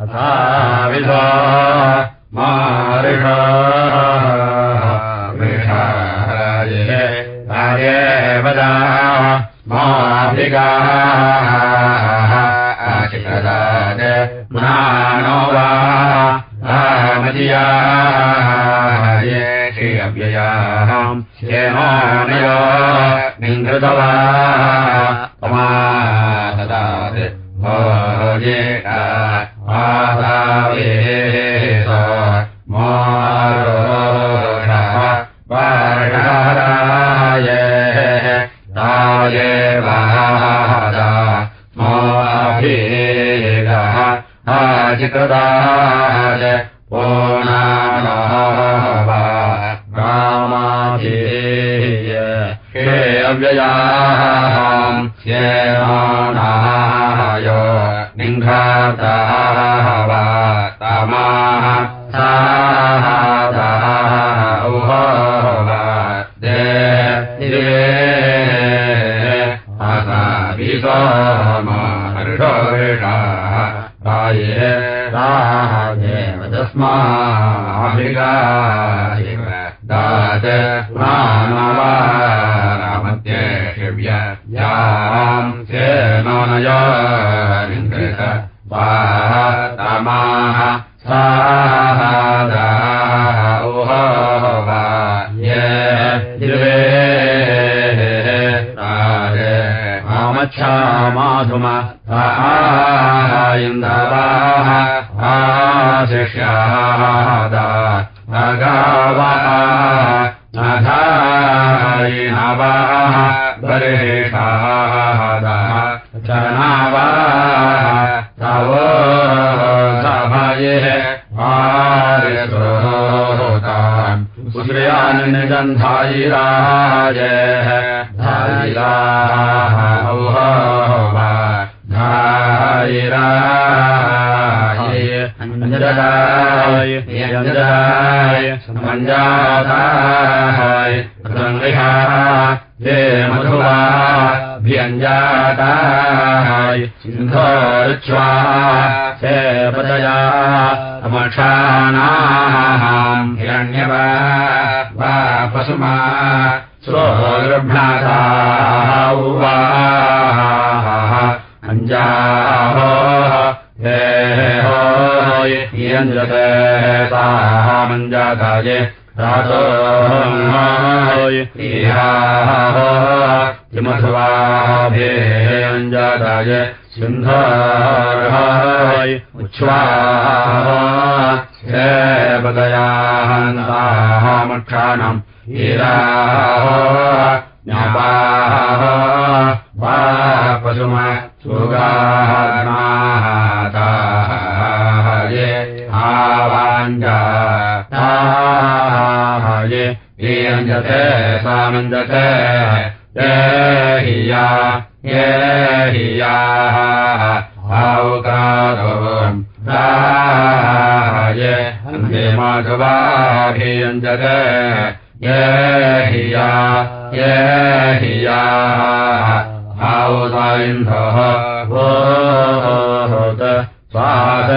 तथा विधा मारिषा वृषाये राजे वदा माभिगाचिप्रदाय मुनानो वा रामजियाये श्री अव्ययाम् श्येनो निङ्घृतवा तमाददात् भोजे आदावे मारोषः वारणाराय राये वादा माभिगः आचिकृदाय वा रामाभिय हे अव्ययाम् राजेव आवाञ्जाताये ईयञ्जते सामञ्जते ये हिया ये हियाः औकारोन् राये अन्ते माधवाभियञ्जते ये हियाः औदाइन्धः भूत स्वाद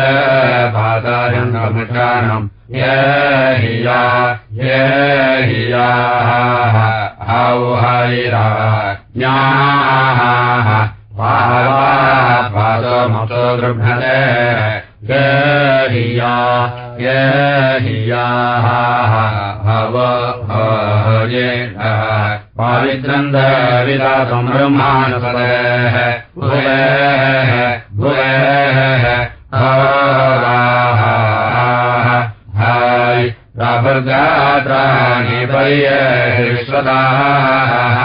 पादायन्द्रमुचानम् ये हिया ये हियाः औहैरा ज्ञाः पादमतो गृह्णते। ये हिया ये हियाः भव ये पावित्रन्द विलासम् ब्रह्माणपदेः भुवेः भुवेः राभर्गात्राणि पर्यः विश्वदाः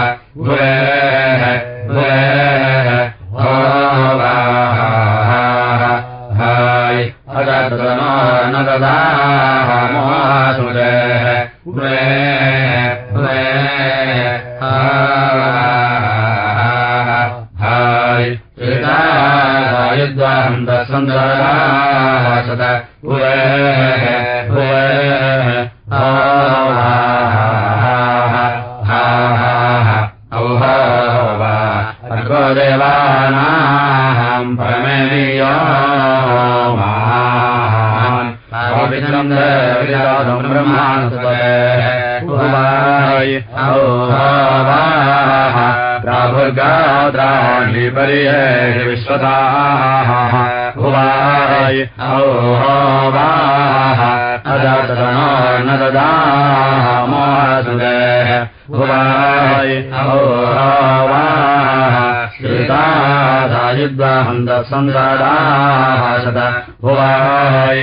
श्रुतायुद्वहन्तसन्ददाः सद भुवाय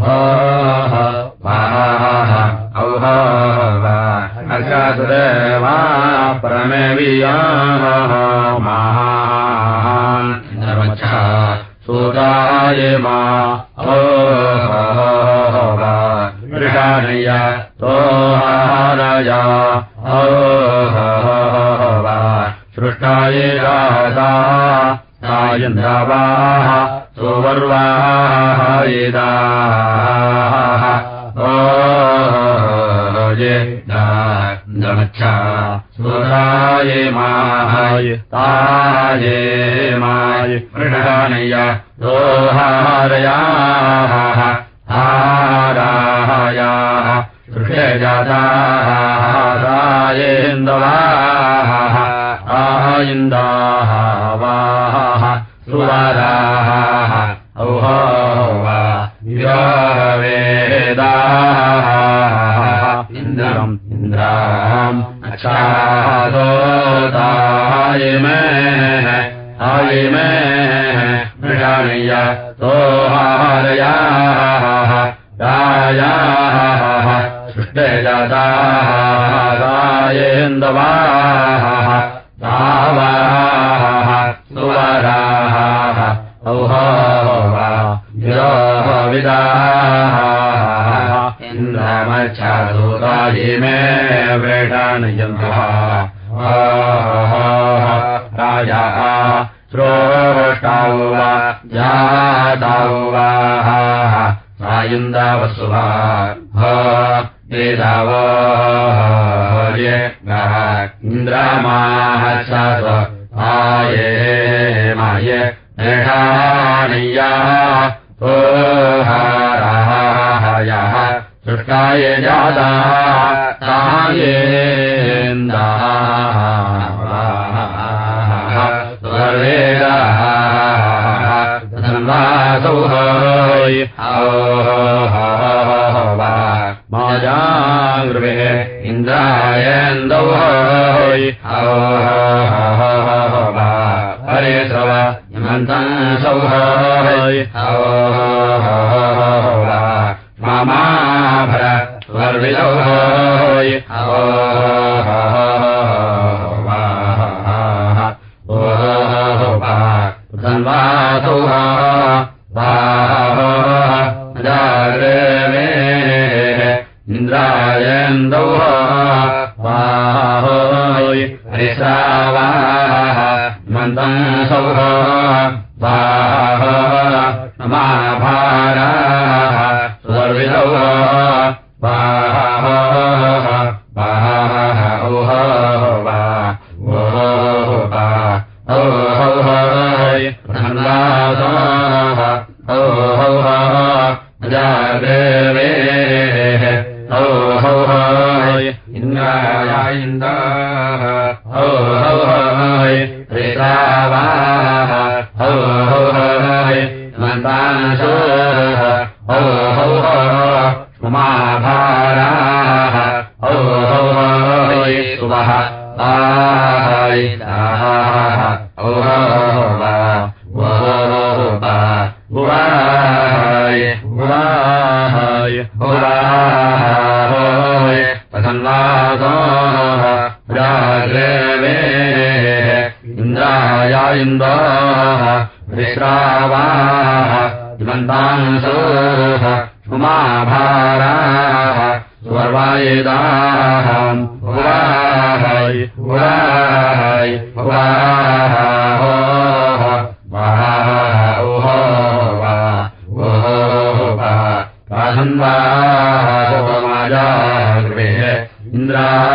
औहा परमेविया महान्नर्मच्छा सूदाय मा तोहारया सृष्टाय राधा सायन्द्रावाः सुवर्वायदाः नमच्छा सुराय माय ताये माय मृषानय दोहारयाः हारायाः सृषजातायेन्दवाः आयिन्दाः वाः सुवाराः औहो वा वेदाः इन्द्रम् इन्द्राम् अक्षादोताय मे आय मे मृषाणय तोहारयाः रायाः विदाः इन्द्रमच्छादूताय मे व्रेषाणयन्तः राजाः श्रोष्टाौ वा जाताौ वाः सायुन्दावसुभा वेदावो औहौह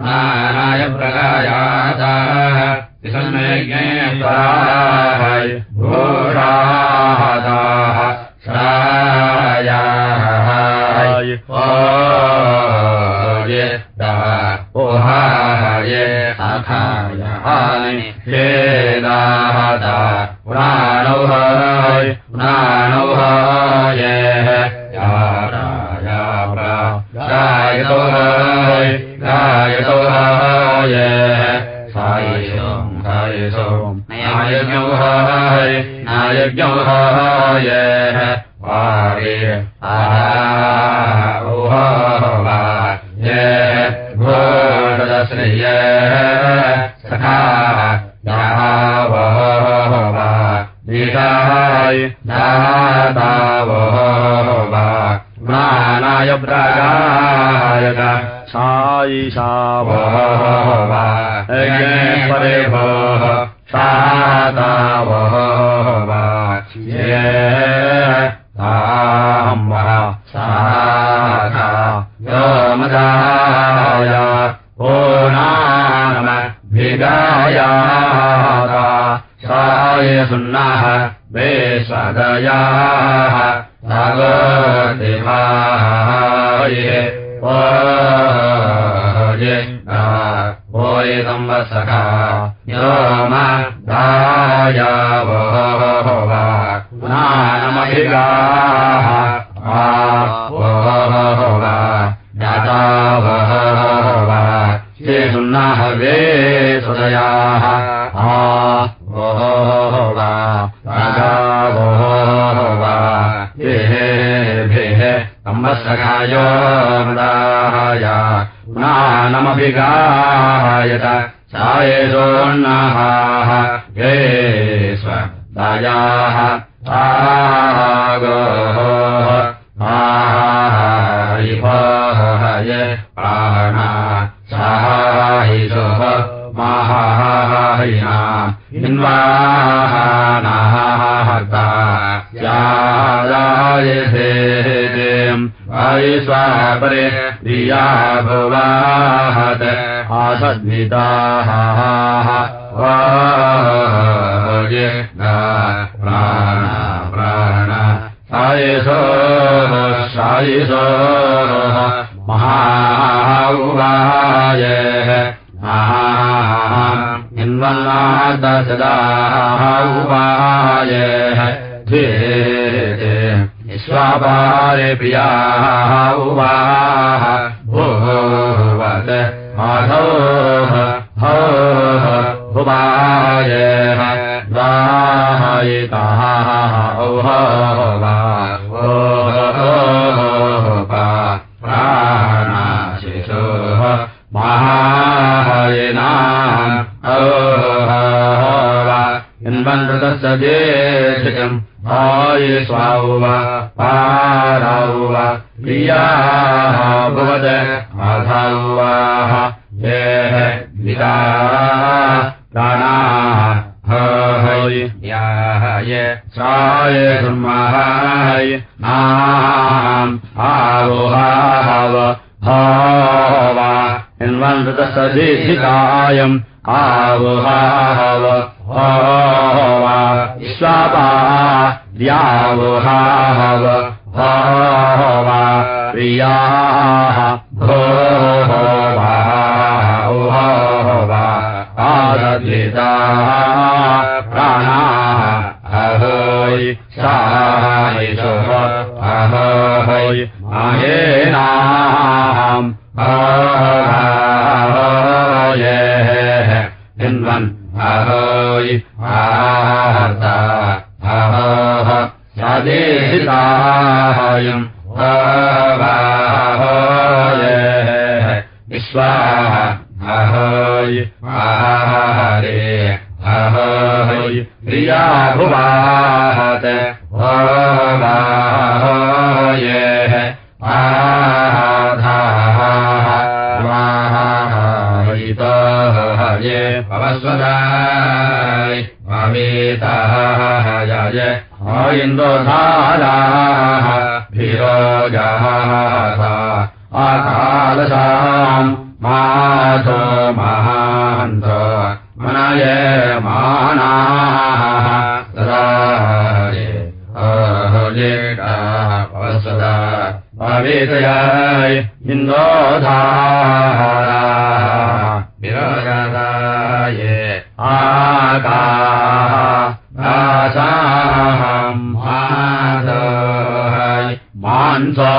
माय प्रायाता संज्ञे दाव महायिना आये हा वा हाय वा प्रियाः भवद हे वाः हय या हय स्वाय सुय ना आरोहा हव भावा हन्वन्तदश आवुहाव आवोहा भावा स्वापा द्यावुहाव हव भावा प्रियाः भोवा हव आणा अहय सय हय महे नाम् हाय हे हिन्द्वन् अहय आता हदेहितायम् कावाय विश्वाह है हरे प्रिया भुवाहत ये आधाये पवस्वदाय अवेताय इन्दोधाराः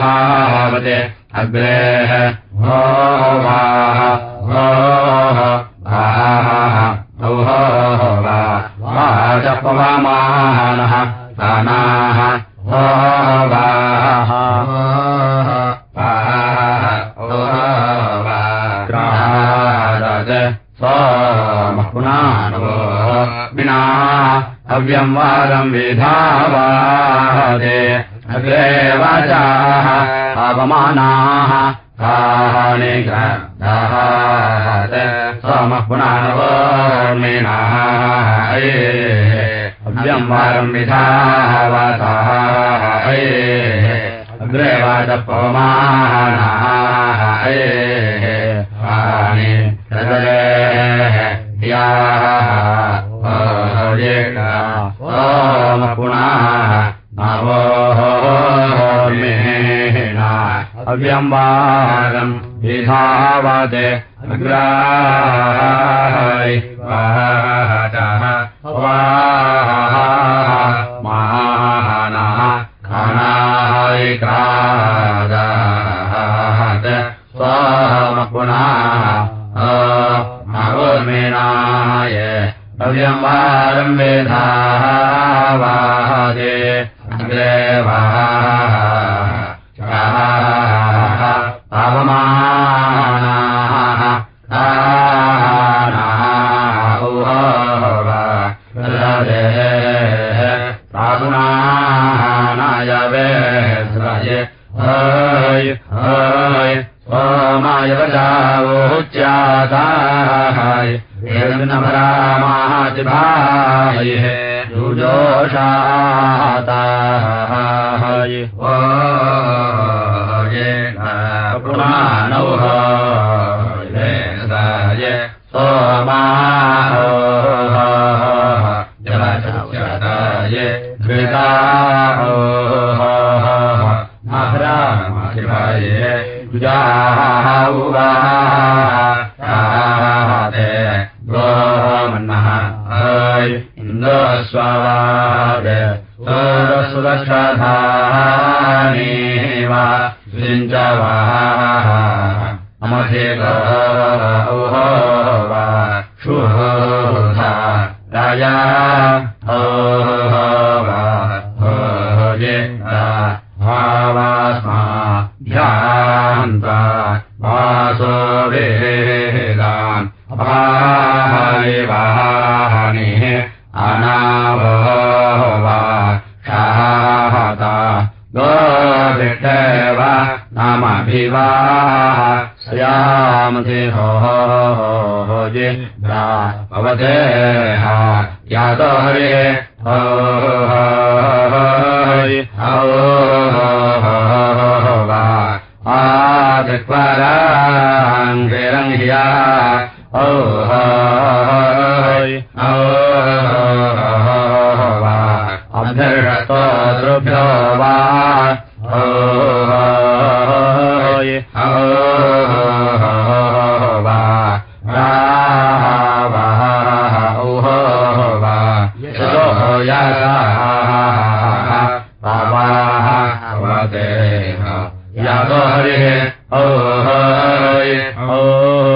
धावते अग्रेः ओ वाः ओह वा वाचपवामानः दानाः ओ वाः पुनानवो विना हव्यम् वादम् विधावादे अग्रे वाचाः अपमानाः काहानि समः पुनानवो मीनाः हव्यम् वारम् विधावासाः अग्रे वाचपमानाः आनि ओम पुनः नवोमेना अव्यम्बारम् विधावते अग्राय वाचः वाः महानः खानाय क्रादात् स्वामपुनः नवोर्मेणाय अव्यम्बारम् वेधावादे अग्रे भावास्मा ध्यान्ता वासो वेदान् भावानिः अनाभवा शाहता गोविष्टव नामभिवाः श्यामधि होजे भवते यातो हरे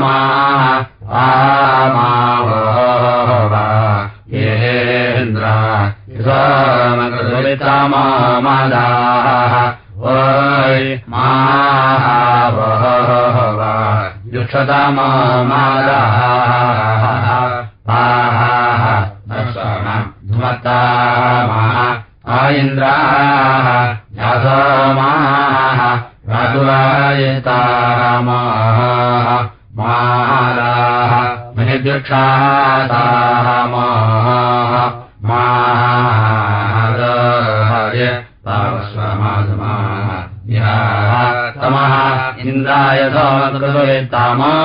वा माव हेन्द्रामज्वलिता मम मालाः वाव युक्षता मा मद हर्य तामस्वा तमः इन्द्राय समये तामदाहज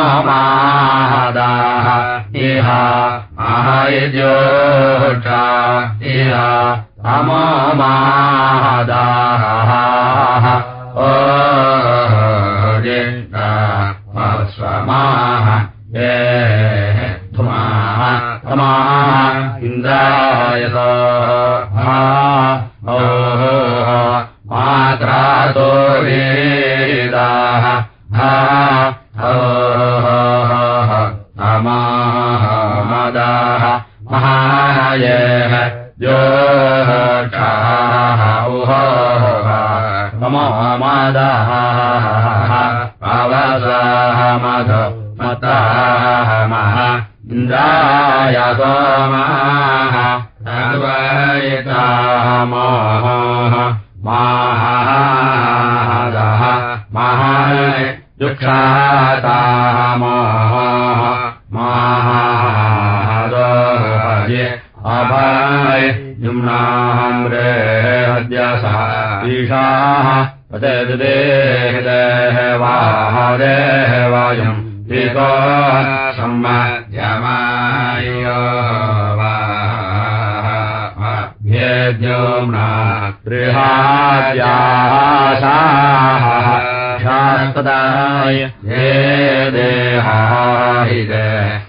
ये य दे।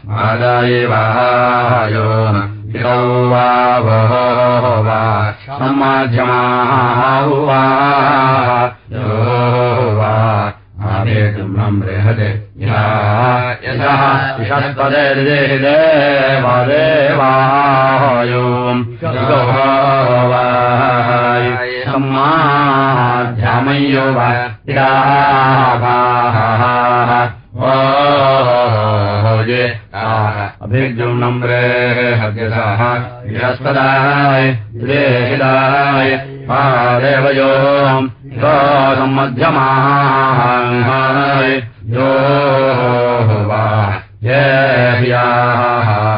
देवा वा आदेव वा। सम्माध्यमाहु वा। यो वा ब्रह्म माध्यमा यथापद हृदयदेव देवायो वा। सम्माध्यमयो वा। भिर्जुम् नम्रे बृहस्पदाय द्वेषिदाय श्रेहिलायवयो स्वय भो वा जे ह्याः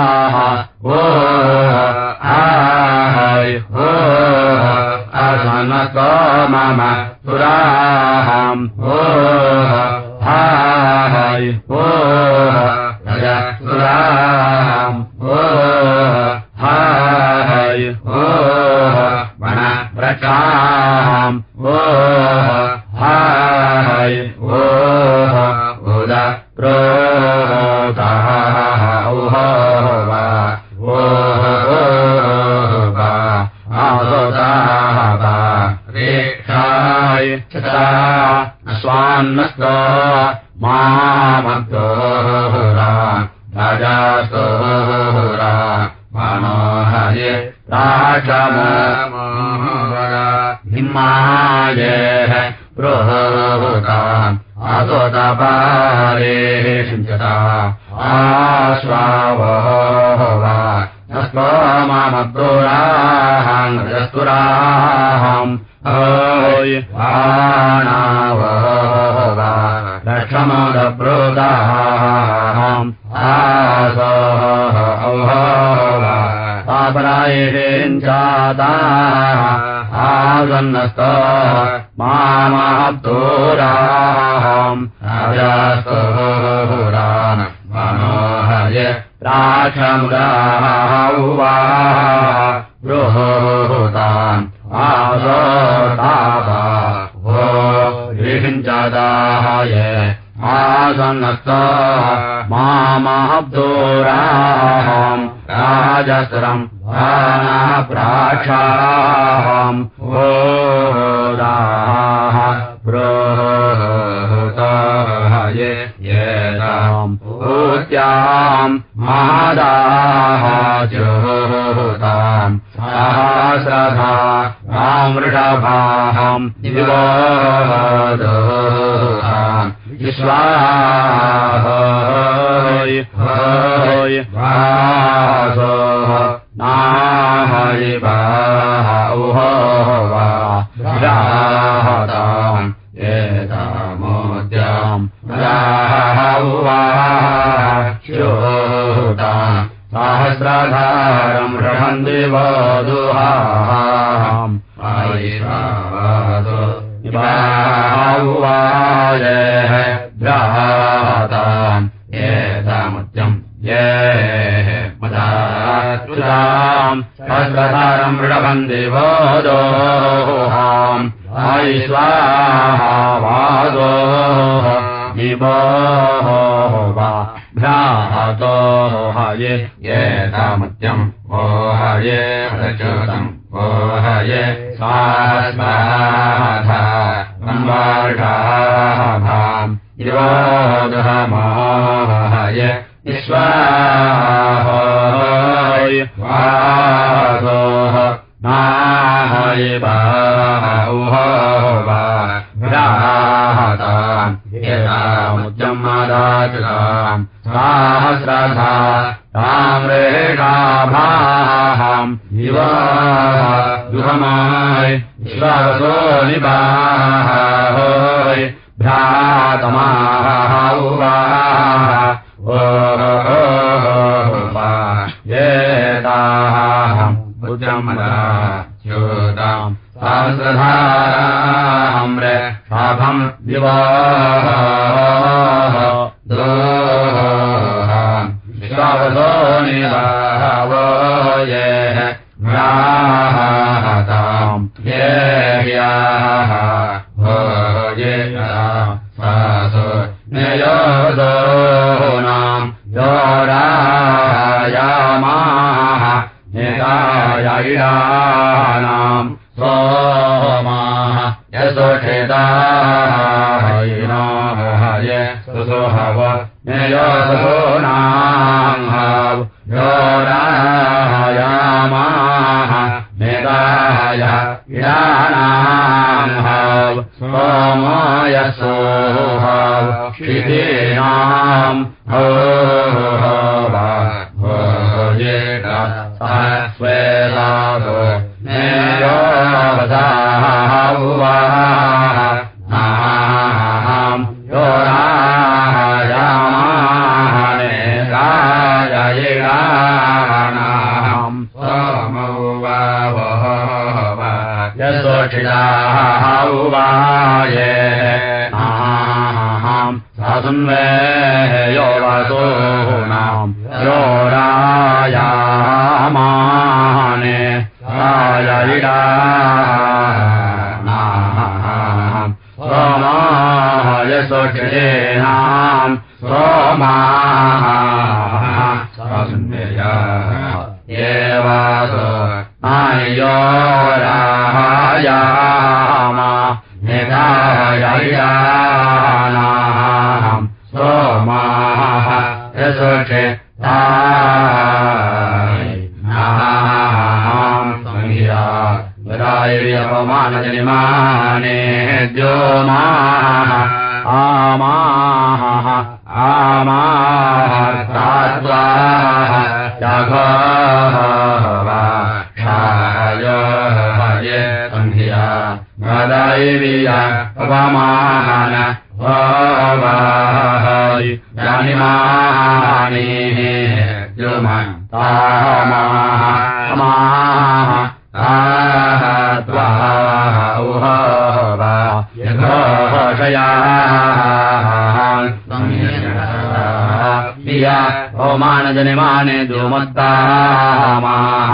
मम सुराहम् ओ आय ओ सुराहम् ओ हाय ओ वण प्रकाम् ओ हाय ओ उद प्रोताः उह वा ओ वा आदोताः वा रेक्षाय चता स्वान्नस्त मामग्दोरा राजास्तोरा मनोहय राक्षमोहरा हिमायः प्रोहता सिञ्चता। आश्वावः नस्तो मामग्दोराहम् रजस्तुराहम्। ओय। आणावः रक्षमोदप्रोदाहम् आसः राक्षमुदाः उवा बृहोतान् आसोतापा भो ऋषिञ्चादाय आसन्नस्त मामाब्दोराहम् राजस्रम् प्राक्षाहम् ओ राः प्रोहताय येताम् ऊत्याम् मादाः जोताम् सहस्रधा रामृषभाहम् दिवोदोताम् विश्वाहय हय वासोः नाहय वाह उह वा राहताम् एतामोद्याम् राह श्रोताम् सहस्रधारम् रमन्ति वधुहाम् आयिषावतो उवाय ग्राताम् एतामुद्यम् ये मदाम् आयिष्वाहावादो निवोः वा भ्रातो हये येतामत्यम् ओ हये प्रचोदम् ओ हये स्वास्माधा स्वासो यघोषया ओमानजनिमाने दुमत्तामाः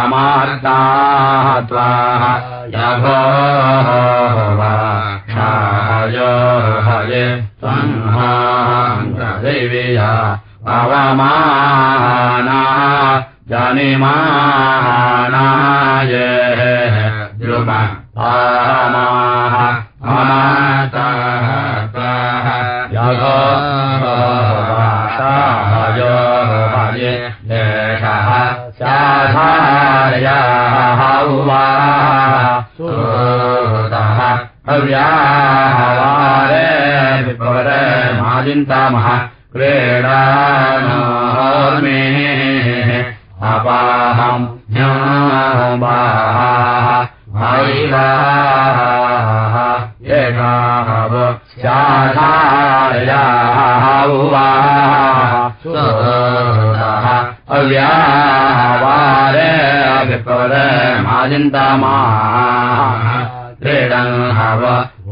अमार्ताः त्वाः क्षाय हये संहादेव्या पवमाना जनिमानाय द्रुम आमाः अमाताः त्वाः यघोषाय हये एषः शाधार्याः उवाः अव्याहारे विपरे माजिन्तामः क्रीडानोर्मे अपाहम्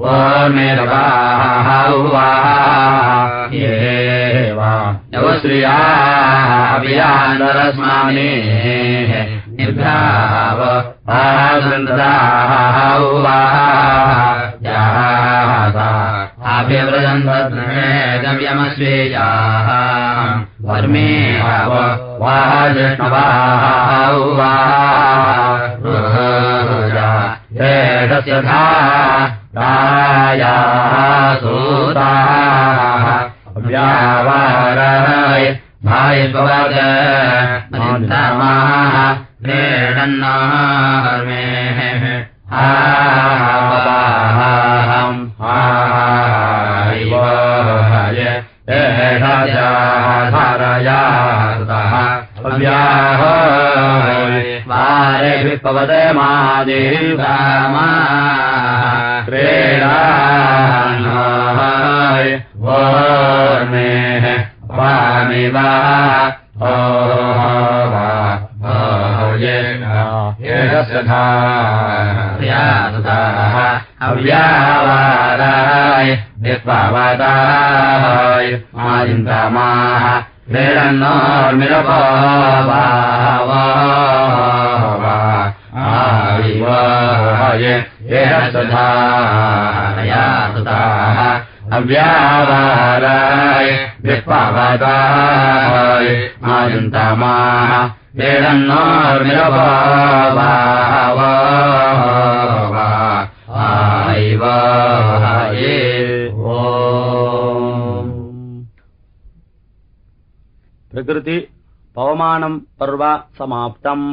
ओर्मेरवाः उवाः नवश्रियाः अभियान्दरस्माने निर्भाव आसृन्दाः उवाः अभिव्रजन्तद्रमे गम्यमश्रेयाः वर्मे हव वाजिष्णवाः उवाह एषस्य धा रायाः सूताः। व्यावाराय भायपवद नमाः प्रेणन्नार्मे आवाहम् सुतः अव्याहय वारे विपवद मादेवामा। क्रीडानाय वर्मेः वामिवा अव्यावाराय क्रीडन्नोर्मिरपावाय एह सुधाया सुताः अव्यावाराय आदिन्दमाः क्रीडन्नोर्मिरपावाय प्रकृति पवमानम् पर्व समाप्तम्